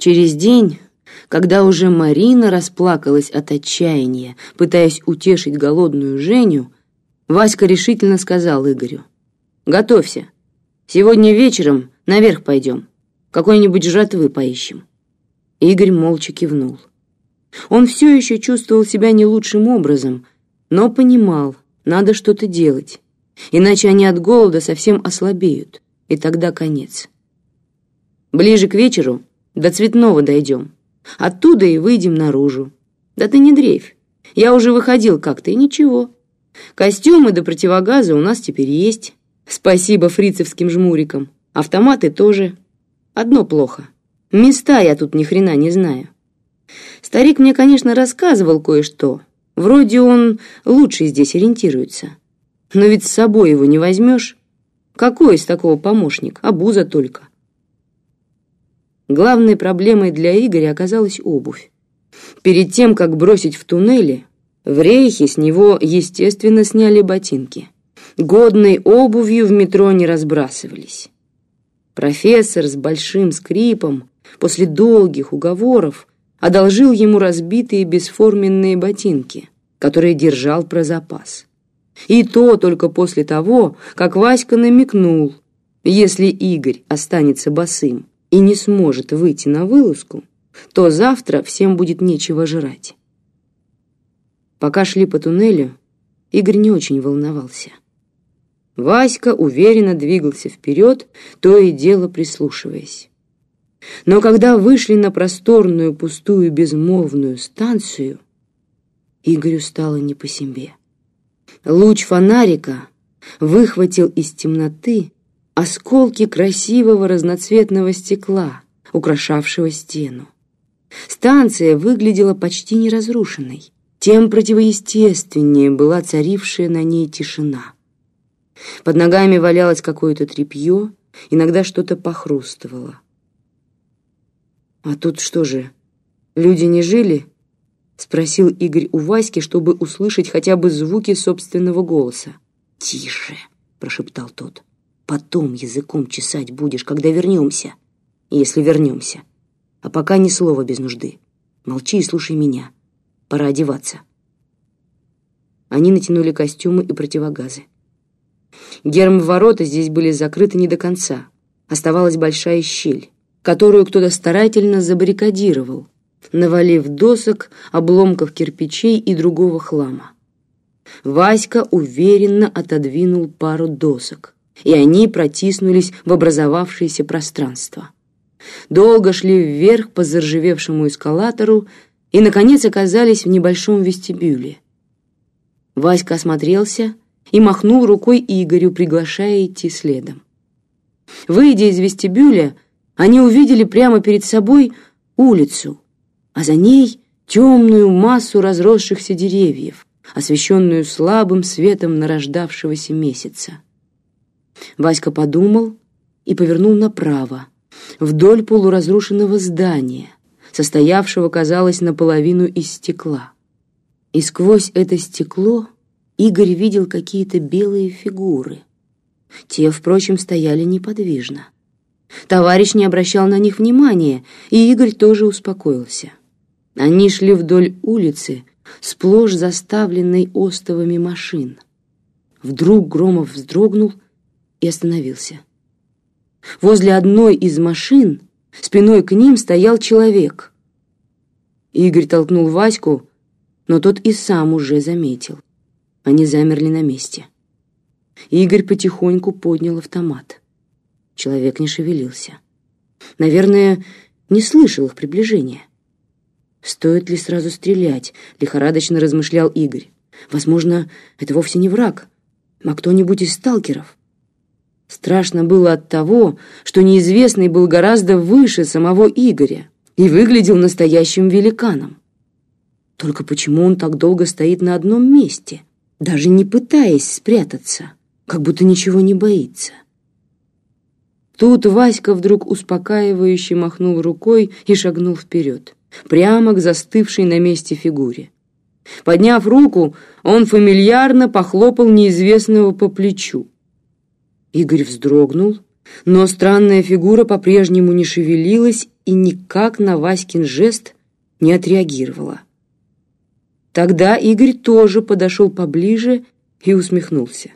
Через день, когда уже Марина расплакалась от отчаяния, пытаясь утешить голодную Женю, Васька решительно сказал Игорю. «Готовься. Сегодня вечером наверх пойдем. Какой-нибудь жратвы поищем». Игорь молча кивнул. Он все еще чувствовал себя не лучшим образом, но понимал, надо что-то делать, иначе они от голода совсем ослабеют, и тогда конец. Ближе к вечеру до Цветного дойдем, оттуда и выйдем наружу. Да ты не дрейфь, я уже выходил как-то, и ничего. Костюмы до противогаза у нас теперь есть. Спасибо фрицевским жмурикам. Автоматы тоже. Одно плохо. Места я тут ни хрена не знаю. Старик мне, конечно, рассказывал кое-что. Вроде он лучше здесь ориентируется. Но ведь с собой его не возьмешь. Какой из такого помощник? Обуза только. Главной проблемой для Игоря оказалась обувь. Перед тем, как бросить в туннеле, в рейхе с него, естественно, сняли ботинки. Годной обувью в метро не разбрасывались. Профессор с большим скрипом после долгих уговоров одолжил ему разбитые бесформенные ботинки, которые держал про запас. И то только после того, как Васька намекнул, если Игорь останется босым и не сможет выйти на вылазку, то завтра всем будет нечего жрать. Пока шли по туннелю, Игорь не очень волновался. Васька уверенно двигался вперед, то и дело прислушиваясь. Но когда вышли на просторную, пустую, безмолвную станцию, Игорю стало не по себе. Луч фонарика выхватил из темноты осколки красивого разноцветного стекла, украшавшего стену. Станция выглядела почти неразрушенной, тем противоестественнее была царившая на ней тишина. Под ногами валялось какое-то тряпье, иногда что-то похрустывало. «А тут что же, люди не жили?» — спросил Игорь у Васьки, чтобы услышать хотя бы звуки собственного голоса. «Тише!» — прошептал тот. «Потом языком чесать будешь, когда вернемся, если вернемся. А пока ни слова без нужды. Молчи и слушай меня. Пора одеваться». Они натянули костюмы и противогазы. Герм-ворота здесь были закрыты не до конца. Оставалась большая щель которую кто-то старательно забаррикадировал, навалив досок, обломков кирпичей и другого хлама. Васька уверенно отодвинул пару досок, и они протиснулись в образовавшееся пространство. Долго шли вверх по заржавевшему эскалатору и, наконец, оказались в небольшом вестибюле. Васька осмотрелся и махнул рукой Игорю, приглашая идти следом. Выйдя из вестибюля, они увидели прямо перед собой улицу, а за ней темную массу разросшихся деревьев, освещенную слабым светом нарождавшегося месяца. Васька подумал и повернул направо, вдоль полуразрушенного здания, состоявшего, казалось, наполовину из стекла. И сквозь это стекло Игорь видел какие-то белые фигуры. Те, впрочем, стояли неподвижно. Товарищ не обращал на них внимания, и Игорь тоже успокоился. Они шли вдоль улицы, сплошь заставленной остовами машин. Вдруг Громов вздрогнул и остановился. Возле одной из машин спиной к ним стоял человек. Игорь толкнул Ваську, но тот и сам уже заметил. Они замерли на месте. Игорь потихоньку поднял автомат. Человек не шевелился. Наверное, не слышал их приближения. «Стоит ли сразу стрелять?» — лихорадочно размышлял Игорь. «Возможно, это вовсе не враг, а кто-нибудь из сталкеров». Страшно было от того, что неизвестный был гораздо выше самого Игоря и выглядел настоящим великаном. Только почему он так долго стоит на одном месте, даже не пытаясь спрятаться, как будто ничего не боится? Тут Васька вдруг успокаивающе махнул рукой и шагнул вперед, прямо к застывшей на месте фигуре. Подняв руку, он фамильярно похлопал неизвестного по плечу. Игорь вздрогнул но странная фигура по-прежнему не шевелилась и никак на Васькин жест не отреагировала. Тогда Игорь тоже подошел поближе и усмехнулся.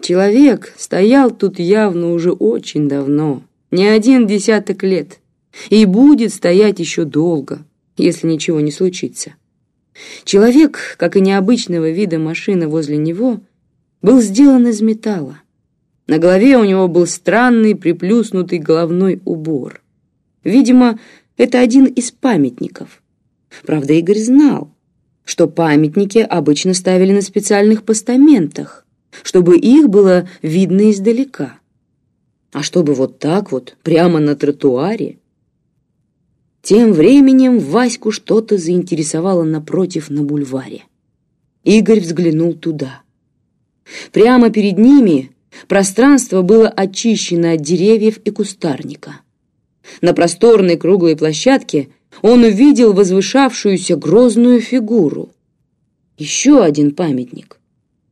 Человек стоял тут явно уже очень давно, не один десяток лет, и будет стоять еще долго, если ничего не случится. Человек, как и необычного вида машина возле него, был сделан из металла. На голове у него был странный приплюснутый головной убор. Видимо, это один из памятников. Правда, Игорь знал, что памятники обычно ставили на специальных постаментах, чтобы их было видно издалека. А чтобы вот так вот, прямо на тротуаре? Тем временем Ваську что-то заинтересовало напротив на бульваре. Игорь взглянул туда. Прямо перед ними пространство было очищено от деревьев и кустарника. На просторной круглой площадке он увидел возвышавшуюся грозную фигуру. Еще один памятник,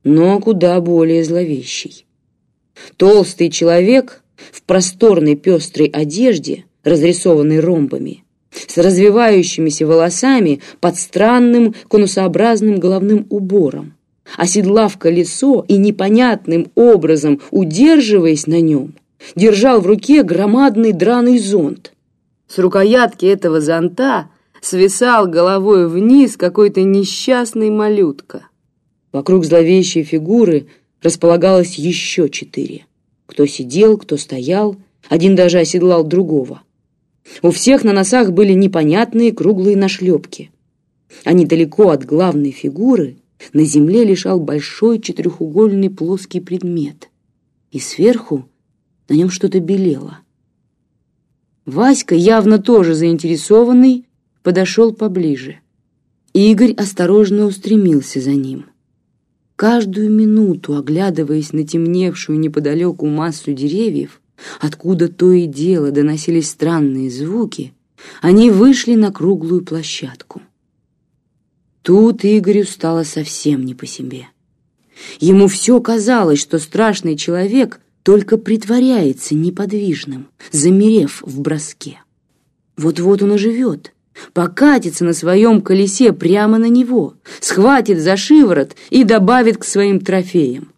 но куда более зловещий. Толстый человек в просторной пестрой одежде, разрисованной ромбами, с развивающимися волосами под странным конусообразным головным убором, оседлав колесо и непонятным образом удерживаясь на нем, держал в руке громадный драный зонт. С рукоятки этого зонта свисал головой вниз какой-то несчастный малютка. Вокруг зловещей фигуры располагалось еще четыре. Кто сидел, кто стоял, один даже оседлал другого. У всех на носах были непонятные круглые нашлепки. А недалеко от главной фигуры на земле лежал большой четырехугольный плоский предмет. И сверху на нем что-то белело. Васька, явно тоже заинтересованный, подошел поближе. Игорь осторожно устремился за ним. Каждую минуту, оглядываясь на темневшую неподалеку массу деревьев, откуда то и дело доносились странные звуки, они вышли на круглую площадку. Тут Игорю стало совсем не по себе. Ему все казалось, что страшный человек только притворяется неподвижным, замерев в броске. Вот-вот он оживет, покатится на своем колесе прямо на него, схватит за шиворот и добавит к своим трофеям.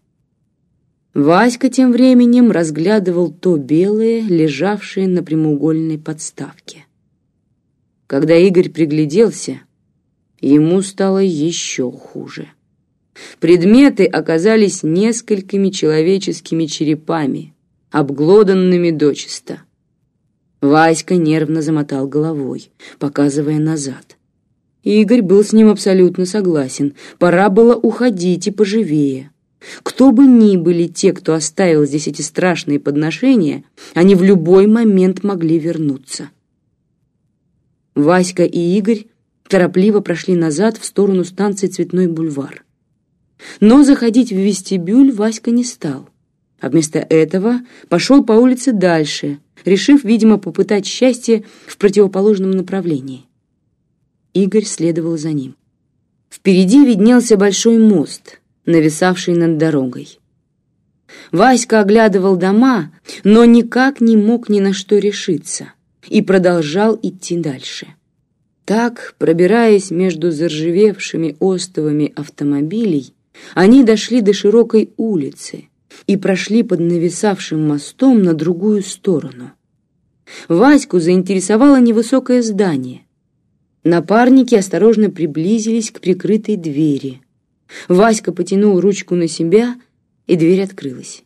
Васька тем временем разглядывал то белое, лежавшее на прямоугольной подставке. Когда Игорь пригляделся, ему стало еще хуже. Предметы оказались несколькими человеческими черепами, обглоданными дочисто. Васька нервно замотал головой, показывая назад. Игорь был с ним абсолютно согласен. Пора было уходить и поживее. Кто бы ни были те, кто оставил здесь эти страшные подношения, они в любой момент могли вернуться. Васька и Игорь торопливо прошли назад в сторону станции «Цветной бульвар». Но заходить в вестибюль Васька не стал, а вместо этого пошел по улице дальше, решив, видимо, попытать счастье в противоположном направлении. Игорь следовал за ним. Впереди виднелся большой мост, нависавший над дорогой. Васька оглядывал дома, но никак не мог ни на что решиться и продолжал идти дальше. Так, пробираясь между заржавевшими остовами автомобилей, они дошли до широкой улицы и прошли под нависавшим мостом на другую сторону. Ваську заинтересовало невысокое здание. Напарники осторожно приблизились к прикрытой двери. Васька потянул ручку на себя, и дверь открылась.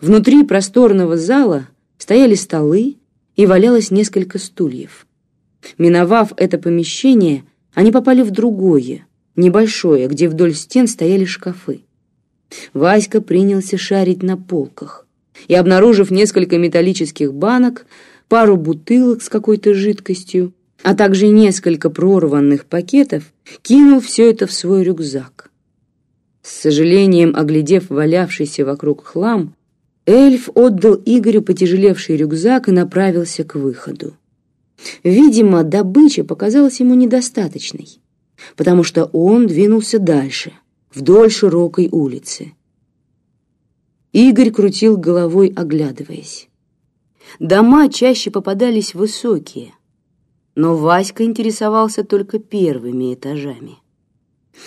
Внутри просторного зала стояли столы и валялось несколько стульев. Миновав это помещение, они попали в другое, небольшое, где вдоль стен стояли шкафы. Васька принялся шарить на полках и, обнаружив несколько металлических банок, пару бутылок с какой-то жидкостью, а также несколько прорванных пакетов, кинул все это в свой рюкзак. С сожалением оглядев валявшийся вокруг хлам, эльф отдал Игорю потяжелевший рюкзак и направился к выходу. Видимо, добыча показалась ему недостаточной потому что он двинулся дальше, вдоль широкой улицы. Игорь крутил головой, оглядываясь. Дома чаще попадались высокие, но Васька интересовался только первыми этажами.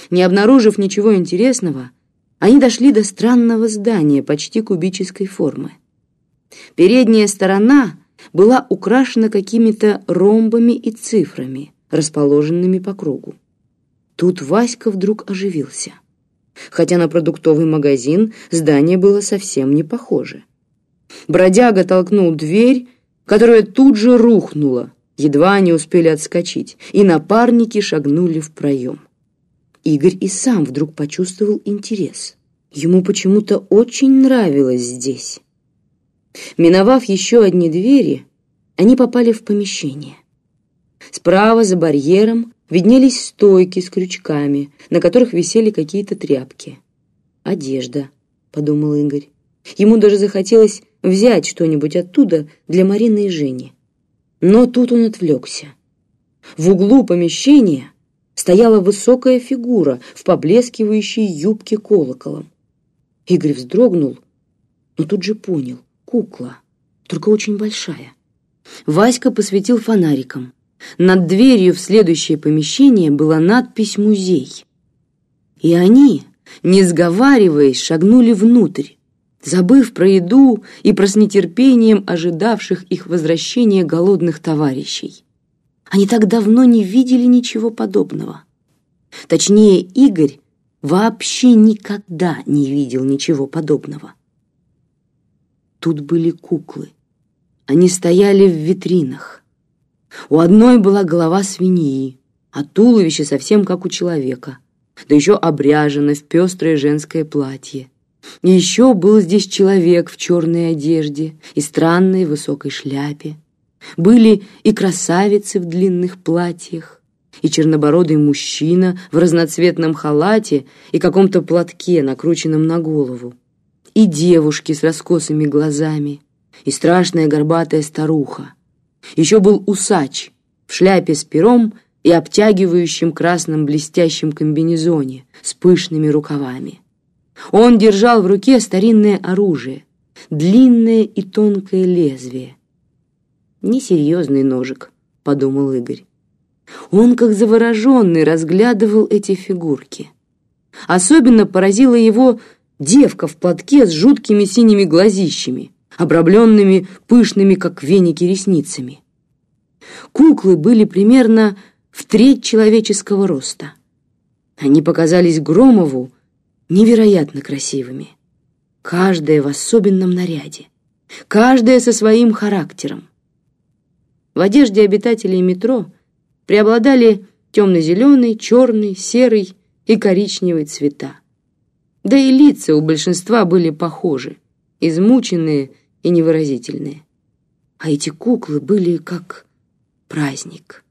Не обнаружив ничего интересного, они дошли до странного здания почти кубической формы. Передняя сторона была украшена какими-то ромбами и цифрами, расположенными по кругу. Тут Васька вдруг оживился. Хотя на продуктовый магазин здание было совсем не похоже. Бродяга толкнул дверь, которая тут же рухнула, едва они успели отскочить, и напарники шагнули в проем. Игорь и сам вдруг почувствовал интерес. Ему почему-то очень нравилось здесь. Миновав еще одни двери, они попали в помещение. Справа за барьером виднелись стойки с крючками, на которых висели какие-то тряпки. «Одежда», — подумал Игорь. Ему даже захотелось взять что-нибудь оттуда для Марины и Жени. Но тут он отвлекся. В углу помещения стояла высокая фигура в поблескивающей юбке колоколом. Игорь вздрогнул, но тут же понял — кукла, только очень большая. Васька посветил фонариком. Над дверью в следующее помещение была надпись «Музей». И они, не сговариваясь, шагнули внутрь, забыв про еду и про с нетерпением ожидавших их возвращения голодных товарищей. Они так давно не видели ничего подобного. Точнее, Игорь вообще никогда не видел ничего подобного. Тут были куклы. Они стояли в витринах. У одной была голова свиньи, а туловище совсем как у человека, да еще обряжено в пестрое женское платье. И еще был здесь человек в черной одежде и странной высокой шляпе. Были и красавицы в длинных платьях, и чернобородый мужчина в разноцветном халате и каком-то платке, накрученном на голову, и девушки с раскосыми глазами, и страшная горбатая старуха. Еще был усач в шляпе с пером и обтягивающем красном блестящем комбинезоне с пышными рукавами. Он держал в руке старинное оружие, длинное и тонкое лезвие. «Несерьезный ножик», — подумал Игорь. Он, как завороженный, разглядывал эти фигурки. Особенно поразила его девка в платке с жуткими синими глазищами, обрамленными пышными, как веники, ресницами. Куклы были примерно в треть человеческого роста. Они показались Громову невероятно красивыми. Каждая в особенном наряде, каждая со своим характером. В одежде обитателей метро преобладали темно-зеленый, черный, серый и коричневый цвета. Да и лица у большинства были похожи, измученные и невыразительные. А эти куклы были как праздник.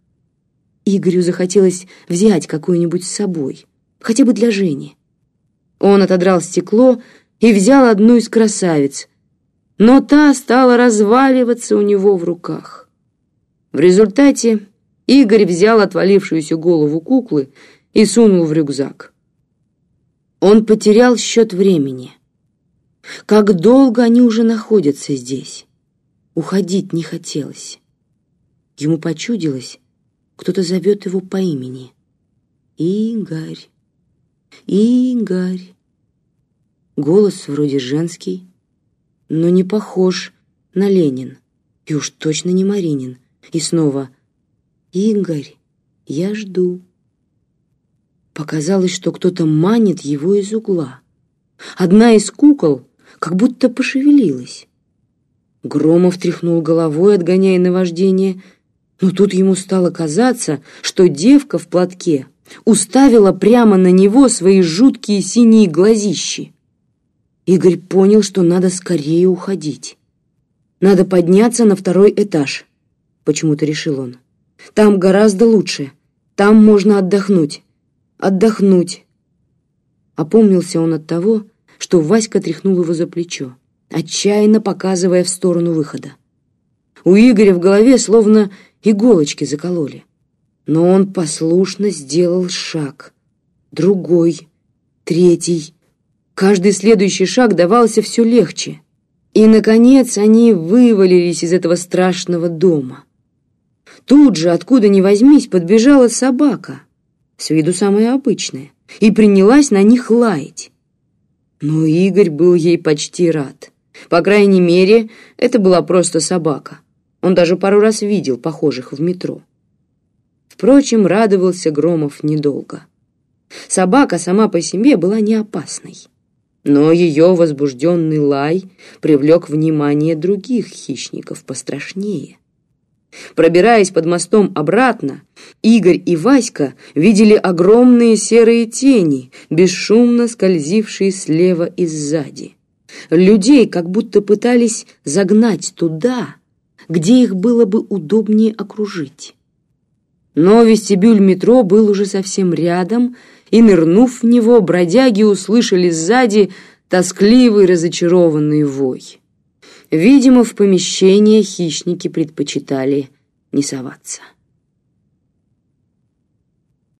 Игорю захотелось взять какую-нибудь с собой, хотя бы для Жени. Он отодрал стекло и взял одну из красавиц, но та стала разваливаться у него в руках. В результате Игорь взял отвалившуюся голову куклы и сунул в рюкзак. Он потерял счет времени. Как долго они уже находятся здесь? Уходить не хотелось. Ему почудилось, кто-то зовет его по имени. Игорь, Игорь. Голос вроде женский, но не похож на Ленин. И уж точно не Маринин. И снова «Игорь, я жду». Показалось, что кто-то манит его из угла. Одна из кукол как будто пошевелилась. Громов тряхнул головой, отгоняя наваждение, но тут ему стало казаться, что девка в платке уставила прямо на него свои жуткие синие глазищи. Игорь понял, что надо скорее уходить. Надо подняться на второй этаж, почему-то решил он. Там гораздо лучше, там можно отдохнуть, отдохнуть. Опомнился он от того, что Васька тряхнул его за плечо, отчаянно показывая в сторону выхода. У Игоря в голове словно иголочки закололи. Но он послушно сделал шаг, другой, третий. Каждый следующий шаг давался все легче. И, наконец, они вывалились из этого страшного дома. Тут же, откуда ни возьмись, подбежала собака, с виду самая обычная, и принялась на них лаять. Но Игорь был ей почти рад. По крайней мере, это была просто собака. Он даже пару раз видел похожих в метро. Впрочем, радовался Громов недолго. Собака сама по себе была не опасной. Но ее возбужденный лай привлек внимание других хищников пострашнее. Пробираясь под мостом обратно, Игорь и Васька видели огромные серые тени, бесшумно скользившие слева и сзади. Людей как будто пытались загнать туда, где их было бы удобнее окружить. Но вестибюль метро был уже совсем рядом, и, нырнув в него, бродяги услышали сзади тоскливый разочарованный вой. Видимо, в помещение хищники предпочитали не соваться.